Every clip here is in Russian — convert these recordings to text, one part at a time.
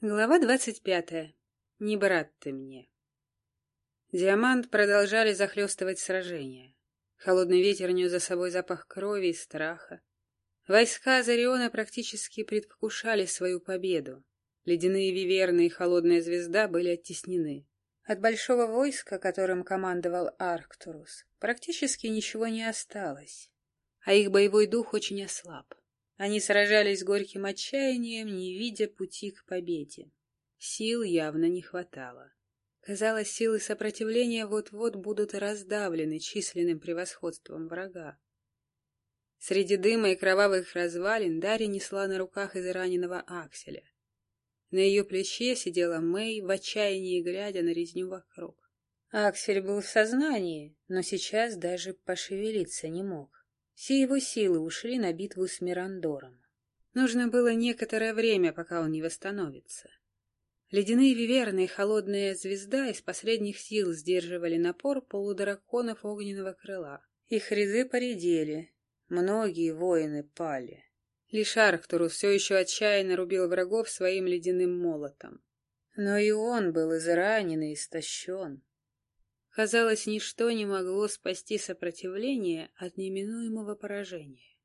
Глава двадцать пятая. Не брат ты мне. Диамант продолжали захлестывать сражения. Холодный ветер нес за собой запах крови и страха. Войска Зариона практически предвкушали свою победу. Ледяные виверны и холодная звезда были оттеснены. От большого войска, которым командовал Арктурус, практически ничего не осталось, а их боевой дух очень ослаб. Они сражались с горьким отчаянием, не видя пути к победе. Сил явно не хватало. Казалось, силы сопротивления вот-вот будут раздавлены численным превосходством врага. Среди дыма и кровавых развалин Дарья несла на руках израненного Акселя. На ее плече сидела Мэй, в отчаянии глядя на резню вокруг. Аксель был в сознании, но сейчас даже пошевелиться не мог. Все его силы ушли на битву с Мирандором. Нужно было некоторое время, пока он не восстановится. Ледяные виверны и холодная звезда из последних сил сдерживали напор полудраконов огненного крыла. Их ряды поредели, многие воины пали. Лишь Арктурус все еще отчаянно рубил врагов своим ледяным молотом. Но и он был изранен и истощен. Казалось, ничто не могло спасти сопротивление от неминуемого поражения.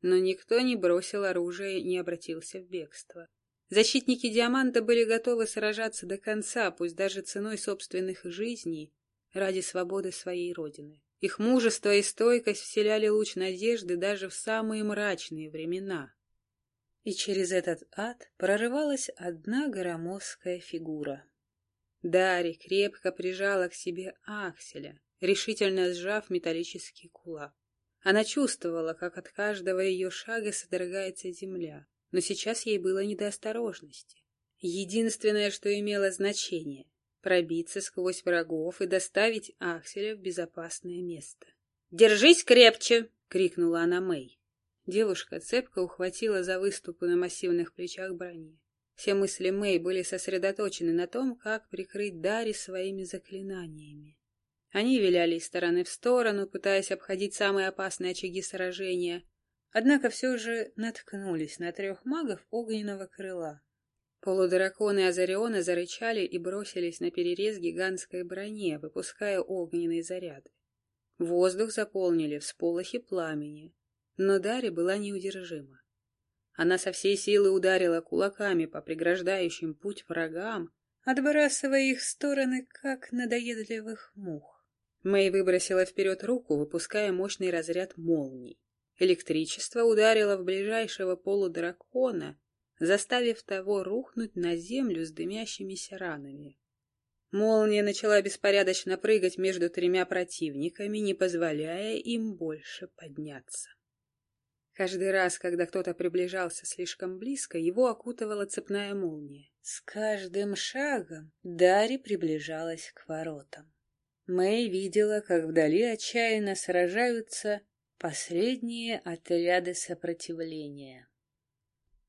Но никто не бросил оружие и не обратился в бегство. Защитники Диаманта были готовы сражаться до конца, пусть даже ценой собственных жизней, ради свободы своей родины. Их мужество и стойкость вселяли луч надежды даже в самые мрачные времена. И через этот ад прорывалась одна громоздкая фигура. Дарья крепко прижала к себе Акселя, решительно сжав металлический кулак. Она чувствовала, как от каждого ее шага содрогается земля, но сейчас ей было не до осторожности. Единственное, что имело значение — пробиться сквозь врагов и доставить Акселя в безопасное место. «Держись крепче!» — крикнула она Мэй. Девушка цепко ухватила за выступы на массивных плечах брони. Все мысли Мэй были сосредоточены на том, как прикрыть Дари своими заклинаниями. Они виляли из стороны в сторону, пытаясь обходить самые опасные очаги сражения, однако все же наткнулись на трех магов огненного крыла. Полудраконы Азариона зарычали и бросились на перерез гигантской броне, выпуская огненные заряды. Воздух заполнили всполохи пламени, но Дарья была неудержима. Она со всей силы ударила кулаками по преграждающим путь врагам, отбрасывая их в стороны, как надоедливых мух. Мэй выбросила вперед руку, выпуская мощный разряд молний. Электричество ударило в ближайшего полудракона, заставив того рухнуть на землю с дымящимися ранами. Молния начала беспорядочно прыгать между тремя противниками, не позволяя им больше подняться. Каждый раз, когда кто-то приближался слишком близко, его окутывала цепная молния. С каждым шагом Дари приближалась к воротам. Мэй видела, как вдали отчаянно сражаются последние отряды сопротивления.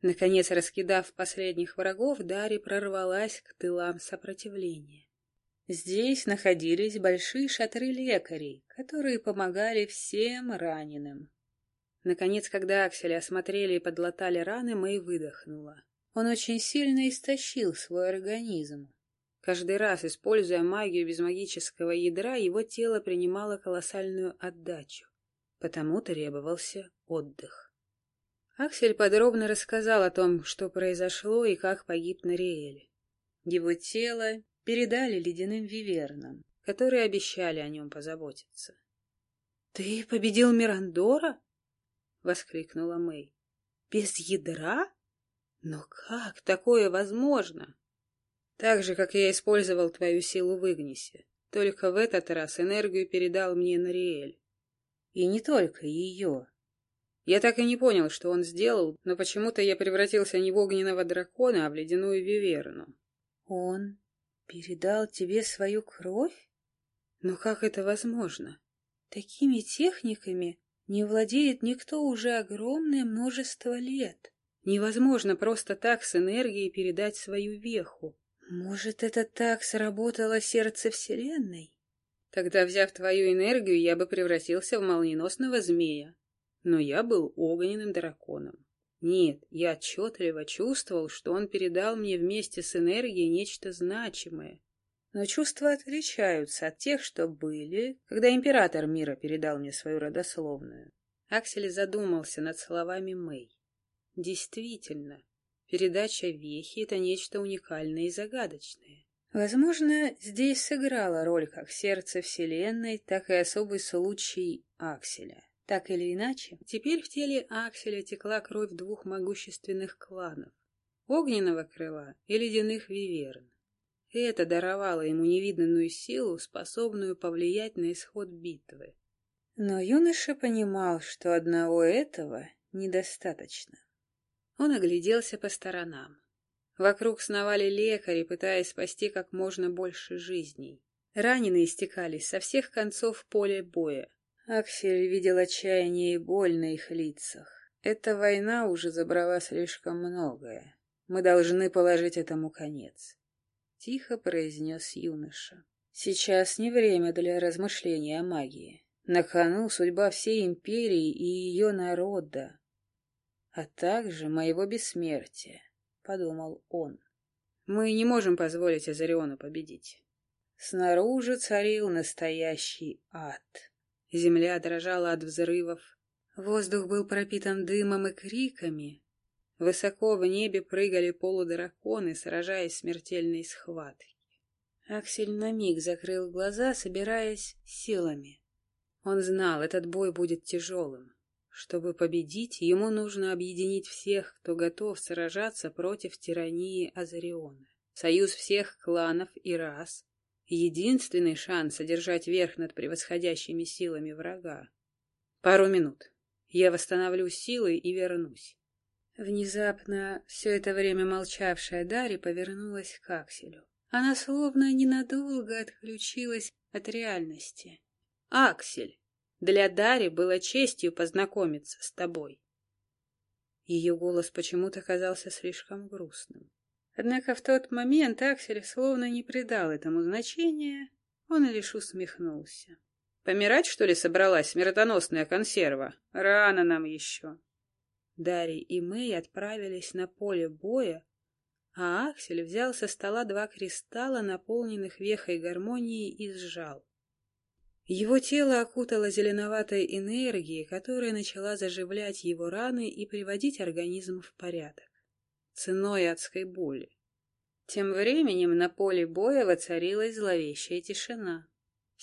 Наконец, раскидав последних врагов, Дари прорвалась к тылам сопротивления. Здесь находились большие шатры лекарей, которые помогали всем раненым. Наконец, когда Акселя осмотрели и подлатали раны, Мэй выдохнула. Он очень сильно истощил свой организм. Каждый раз, используя магию без магического ядра, его тело принимало колоссальную отдачу. Потому требовался отдых. Аксель подробно рассказал о том, что произошло и как погиб Нариэль. Его тело передали ледяным вивернам, которые обещали о нем позаботиться. — Ты победил Мирандора? — воскликнула Мэй. «Без ядра? Но как такое возможно?» «Так же, как я использовал твою силу в Игнисе. Только в этот раз энергию передал мне Нариэль. И не только ее. Я так и не понял, что он сделал, но почему-то я превратился не в огненного дракона, а в ледяную виверну». «Он передал тебе свою кровь? Но как это возможно? Такими техниками не владеет никто уже огромное множество лет. Невозможно просто так с энергией передать свою веху. Может, это так сработало сердце Вселенной? Тогда, взяв твою энергию, я бы превратился в молниеносного змея. Но я был огненным драконом. Нет, я отчетливо чувствовал, что он передал мне вместе с энергией нечто значимое. Но чувства отличаются от тех, что были, когда император мира передал мне свою родословную. Аксель задумался над словами Мэй. Действительно, передача вехи — это нечто уникальное и загадочное. Возможно, здесь сыграла роль как сердце Вселенной, так и особый случай Акселя. Так или иначе, теперь в теле Акселя текла кровь двух могущественных кланов — огненного крыла и ледяных виверн. И это даровало ему невиданную силу, способную повлиять на исход битвы. Но юноша понимал, что одного этого недостаточно. Он огляделся по сторонам. Вокруг сновали лекари, пытаясь спасти как можно больше жизней. Раненые стекались со всех концов поля боя. Аксель видел отчаяние и боль на их лицах. Эта война уже забрала слишком многое. Мы должны положить этому конец. Тихо произнес юноша. Сейчас не время для размышления о магии. На кону судьба всей империи и ее народа, а также моего бессмертия. — подумал он. «Мы не можем позволить Азариону победить». Снаружи царил настоящий ад. Земля дрожала от взрывов. Воздух был пропитан дымом и криками. Высоко в небе прыгали полудраконы, сражаясь смертельной схватке. Аксель на миг закрыл глаза, собираясь силами. Он знал, этот бой будет тяжелым. Чтобы победить, ему нужно объединить всех, кто готов сражаться против тирании Азариона. Союз всех кланов и рас — единственный шанс одержать верх над превосходящими силами врага. Пару минут. Я восстановлю силы и вернусь. Внезапно все это время молчавшая Дарья повернулась к Акселю. Она словно ненадолго отключилась от реальности. «Аксель!» Для Дари было честью познакомиться с тобой. Ее голос почему-то казался слишком грустным. Однако в тот момент Аксель словно не придал этому значения, он лишь усмехнулся. «Помирать, что ли, собралась смертоносная консерва? Рано нам еще!» Дарий и Мэй отправились на поле боя, а Аксель взял со стола два кристалла, наполненных вехой гармонии, и сжал. Его тело окутало зеленоватой энергией, которая начала заживлять его раны и приводить организм в порядок. Ценой адской боли. Тем временем на поле боя воцарилась зловещая тишина.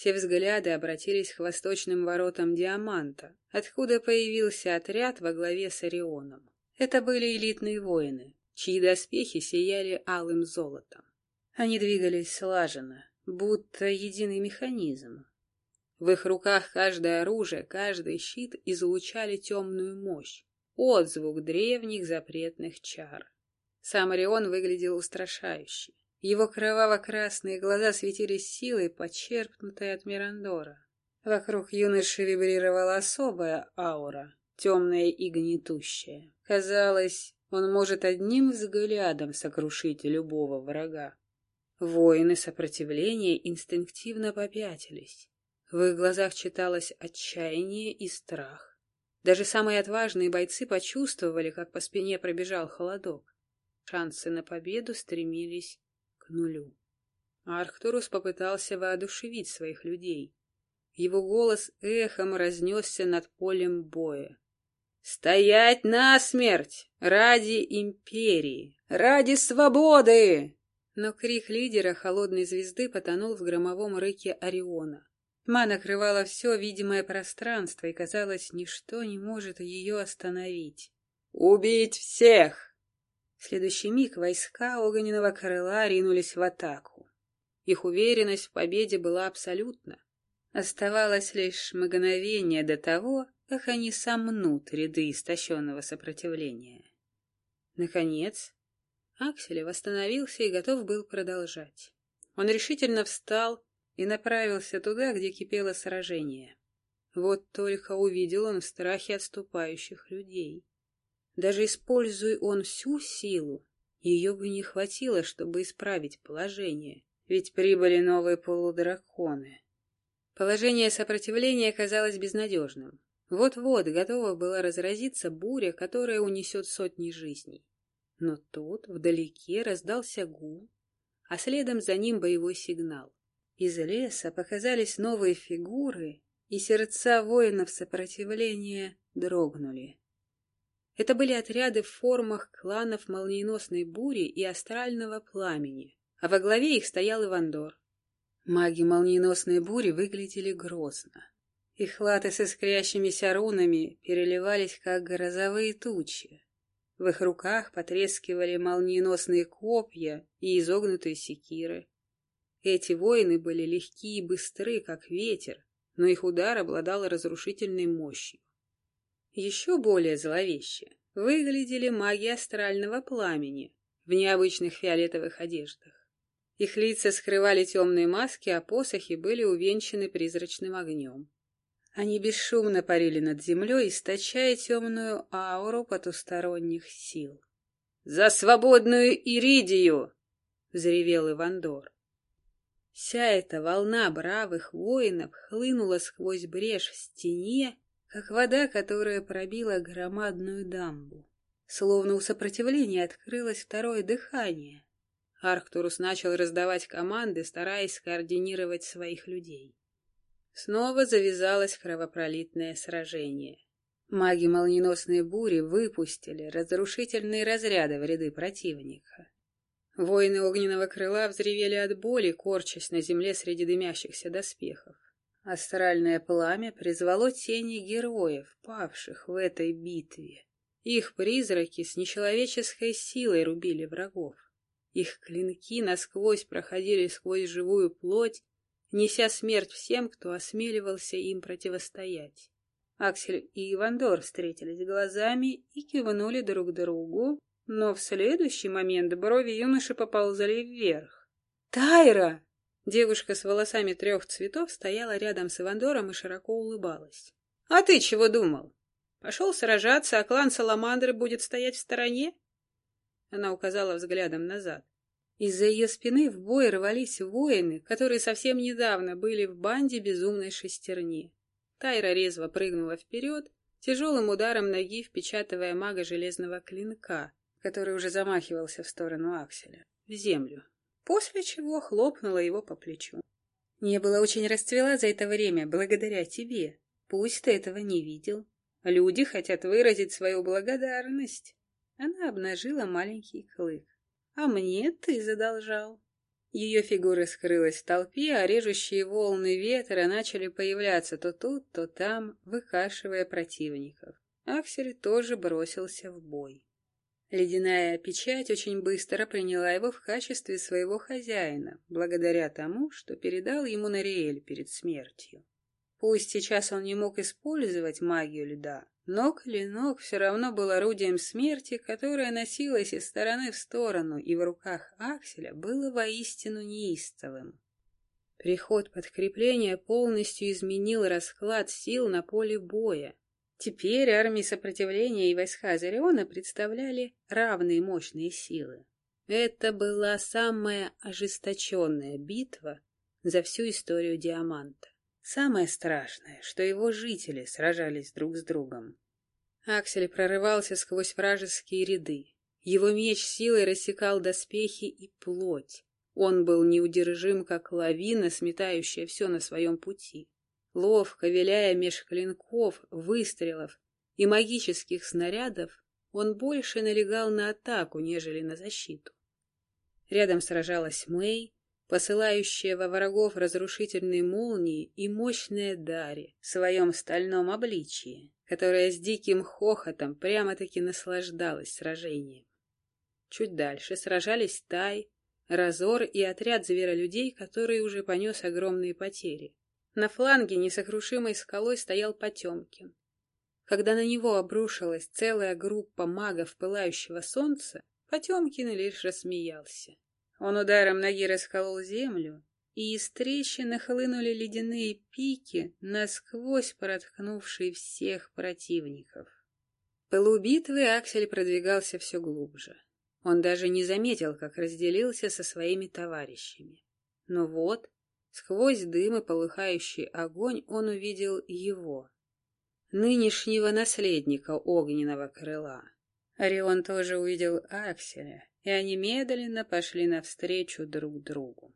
Все взгляды обратились к восточным воротам Диаманта, откуда появился отряд во главе с Орионом. Это были элитные воины, чьи доспехи сияли алым золотом. Они двигались слаженно, будто единый механизм, в их руках каждое оружие, каждый щит излучали темную мощь, отзвук древних запретных чар. Сам Орион выглядел устрашающе. Его кроваво-красные глаза светились силой, почерпнутой от Мирандора. Вокруг юноши вибрировала особая аура, темная и гнетущая. Казалось, он может одним взглядом сокрушить любого врага. Воины сопротивления инстинктивно попятились. В их глазах читалось отчаяние и страх. Даже самые отважные бойцы почувствовали, как по спине пробежал холодок. Шансы на победу стремились нулю. Арктурус попытался воодушевить своих людей. Его голос эхом разнесся над полем боя. «Стоять насмерть! Ради империи! Ради свободы!» Но крик лидера холодной звезды потонул в громовом рыке Ориона. Тьма накрывала все видимое пространство, и, казалось, ничто не может ее остановить. «Убить всех!» В следующий миг войска огненного крыла ринулись в атаку. Их уверенность в победе была абсолютна. Оставалось лишь мгновение до того, как они сомнут ряды истощенного сопротивления. Наконец, Аксель восстановился и готов был продолжать. Он решительно встал и направился туда, где кипело сражение. Вот только увидел он в страхе отступающих людей. Даже используя он всю силу, ее бы не хватило, чтобы исправить положение, ведь прибыли новые полудраконы. Положение сопротивления казалось безнадежным. Вот-вот готова была разразиться буря, которая унесет сотни жизней. Но тут вдалеке раздался гул, а следом за ним боевой сигнал. Из леса показались новые фигуры, и сердца воинов сопротивления дрогнули. Это были отряды в формах кланов молниеносной бури и астрального пламени, а во главе их стоял Ивандор. Маги молниеносной бури выглядели грозно. Их латы с искрящимися рунами переливались, как грозовые тучи. В их руках потрескивали молниеносные копья и изогнутые секиры. Эти воины были легкие и быстры, как ветер, но их удар обладал разрушительной мощью. Еще более зловеще выглядели маги астрального пламени в необычных фиолетовых одеждах. Их лица скрывали темные маски, а посохи были увенчаны призрачным огнем. Они бесшумно парили над землей, источая темную ауру потусторонних сил. «За свободную Иридию!» — взревел Ивандор. Вся эта волна бравых воинов хлынула сквозь брешь в стене, как вода, которая пробила громадную дамбу. Словно у сопротивления открылось второе дыхание. Арктурус начал раздавать команды, стараясь скоординировать своих людей. Снова завязалось кровопролитное сражение. Маги молниеносной бури выпустили разрушительные разряды в ряды противника. Воины огненного крыла взревели от боли, корчась на земле среди дымящихся доспехов. Астральное пламя призвало тени героев, павших в этой битве. Их призраки с нечеловеческой силой рубили врагов. Их клинки насквозь проходили сквозь живую плоть неся смерть всем, кто осмеливался им противостоять. Аксель и Ивандор встретились глазами и кивнули друг другу, но в следующий момент брови юноши поползали вверх. «Тайра!» Девушка с волосами трех цветов стояла рядом с Ивандором и широко улыбалась. «А ты чего думал? Пошел сражаться, а клан Саламандры будет стоять в стороне?» Она указала взглядом назад. Из-за ее спины в бой рвались воины, которые совсем недавно были в банде безумной шестерни. Тайра резво прыгнула вперед, тяжелым ударом ноги впечатывая мага железного клинка, который уже замахивался в сторону Акселя, в землю, после чего хлопнула его по плечу. «Не было очень расцвела за это время, благодаря тебе. Пусть ты этого не видел. Люди хотят выразить свою благодарность». Она обнажила маленький клык. А мне ты задолжал. Ее фигура скрылась в толпе, а режущие волны ветра начали появляться то тут, то там, выкашивая противников. Аксель тоже бросился в бой. Ледяная печать очень быстро приняла его в качестве своего хозяина, благодаря тому, что передал ему Нариэль перед смертью. Пусть сейчас он не мог использовать магию льда, но клинок все равно был орудием смерти, которое носилось из стороны в сторону, и в руках Акселя было воистину неистовым. Приход подкрепления полностью изменил расклад сил на поле боя. Теперь армии сопротивления и войска Зариона представляли равные мощные силы. Это была самая ожесточенная битва за всю историю Диаманта. Самое страшное, что его жители сражались друг с другом. Аксель прорывался сквозь вражеские ряды. Его меч силой рассекал доспехи и плоть. Он был неудержим, как лавина, сметающая все на своем пути. Ловко виляя меж клинков, выстрелов и магических снарядов, он больше налегал на атаку, нежели на защиту. Рядом сражалась Мэй, посылающая во врагов разрушительные молнии и мощные дари в своем стальном обличии, которая с диким хохотом прямо-таки наслаждалась сражением. Чуть дальше сражались Тай, Разор и отряд зверолюдей, который уже понес огромные потери. На фланге несокрушимой скалой стоял Потемкин. Когда на него обрушилась целая группа магов пылающего солнца, Потемкин лишь рассмеялся. Он ударом ноги расколол землю, и из трещины хлынули ледяные пики, насквозь проткнувшие всех противников. В пылу битвы Аксель продвигался все глубже. Он даже не заметил, как разделился со своими товарищами. Но вот, сквозь дым и полыхающий огонь, он увидел его. нынешнего наследника огненного крыла. Орион тоже увидел Акселя, и они медленно пошли навстречу друг другу.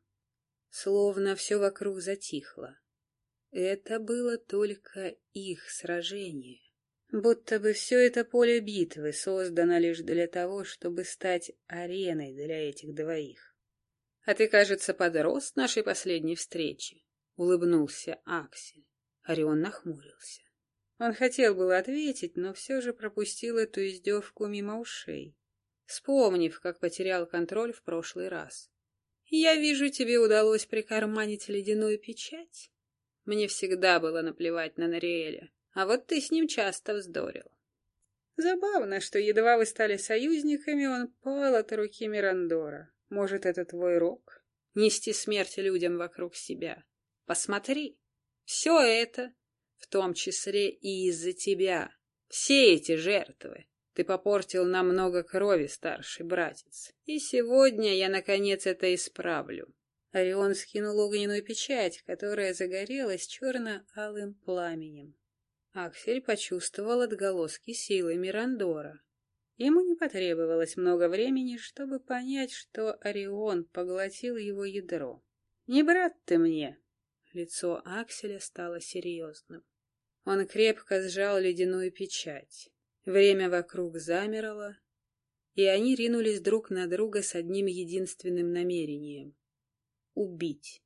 Словно все вокруг затихло. Это было только их сражение. Будто бы все это поле битвы создано лишь для того, чтобы стать ареной для этих двоих. — А ты, кажется, подрос с нашей последней встречи, — улыбнулся Аксель. Орион нахмурился. Он хотел было ответить, но все же пропустил эту издевку мимо ушей, вспомнив, как потерял контроль в прошлый раз. «Я вижу, тебе удалось прикарманить ледяную печать. Мне всегда было наплевать на Нориэля, а вот ты с ним часто вздорил. Забавно, что едва вы стали союзниками, он пал от руки Мирандора. Может, это твой рок? Нести смерть людям вокруг себя. Посмотри, все это, в том числе и из-за тебя. Все эти жертвы. Ты попортил нам много крови, старший братец. И сегодня я, наконец, это исправлю. Орион скинул огненную печать, которая загорелась черно-алым пламенем. Аксель почувствовал отголоски силы Мирандора. Ему не потребовалось много времени, чтобы понять, что Орион поглотил его ядро. «Не брат ты мне!» Лицо Акселя стало серьезным. Он крепко сжал ледяную печать. Время вокруг замерло, и они ринулись друг на друга с одним единственным намерением — убить.